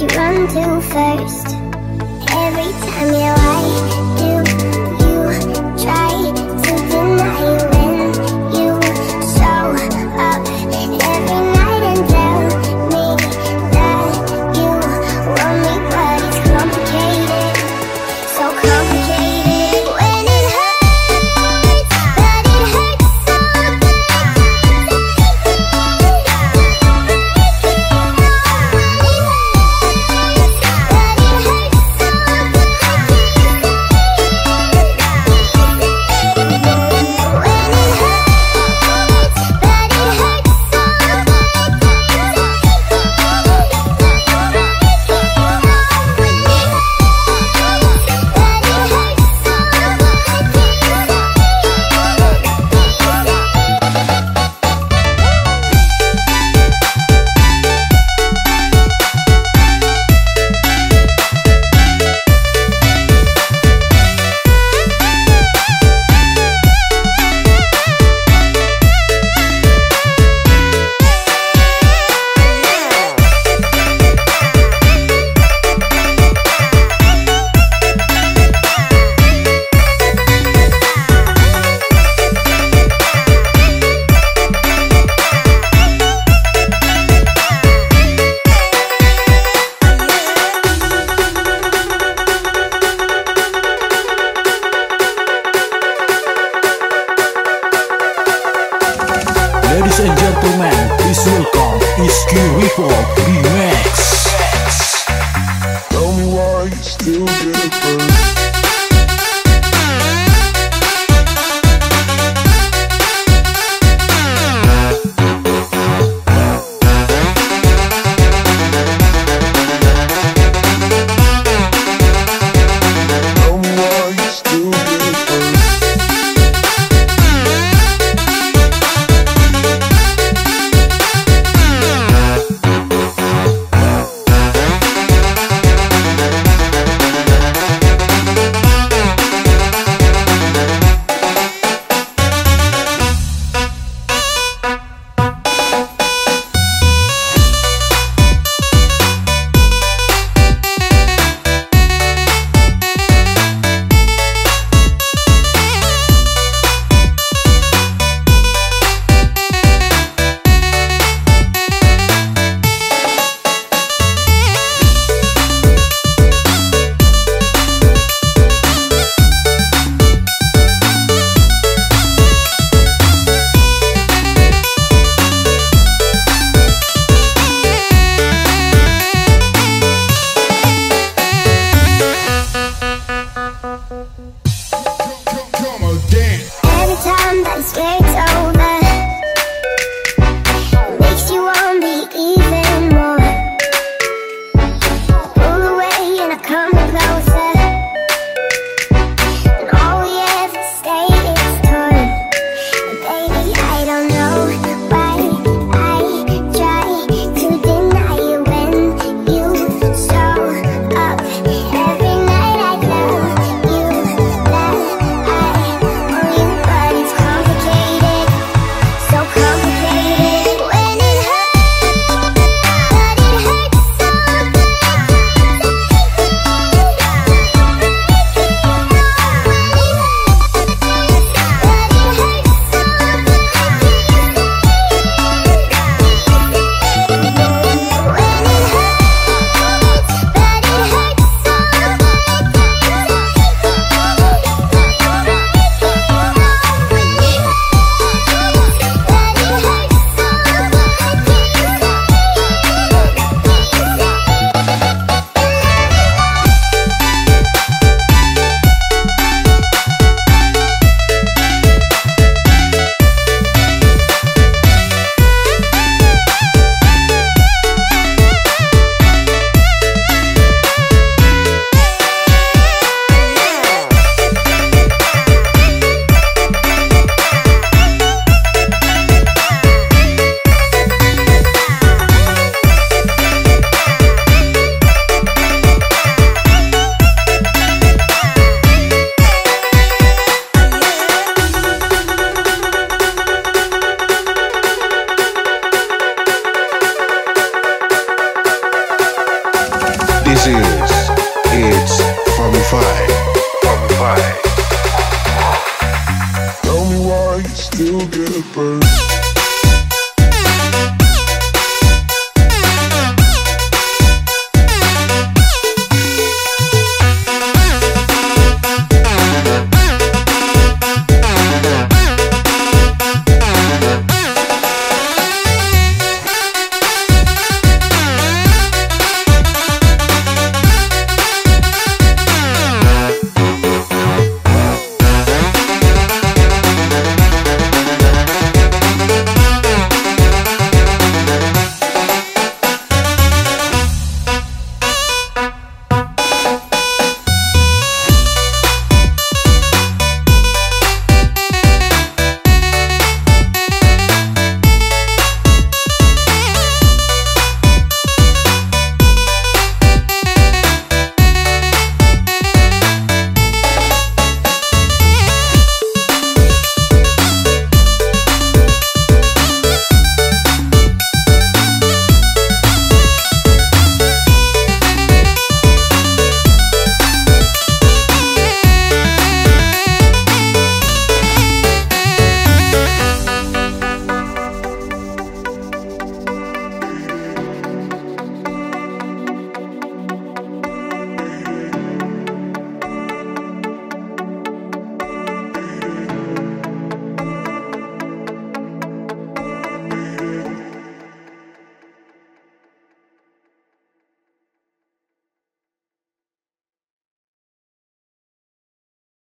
you run to first? Mix. Tell me why you still get it first. It's Fumify. five. Tell five. still get burned.